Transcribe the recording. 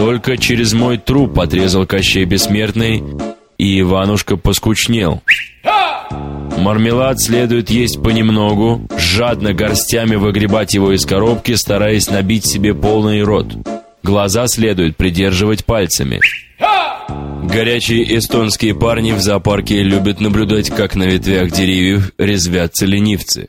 Только через мой труп отрезал Кощей Бессмертный, и Иванушка поскучнел. Мармелад следует есть понемногу, жадно горстями выгребать его из коробки, стараясь набить себе полный рот. Глаза следует придерживать пальцами. Горячие эстонские парни в зоопарке любят наблюдать, как на ветвях деревьев резвятся ленивцы.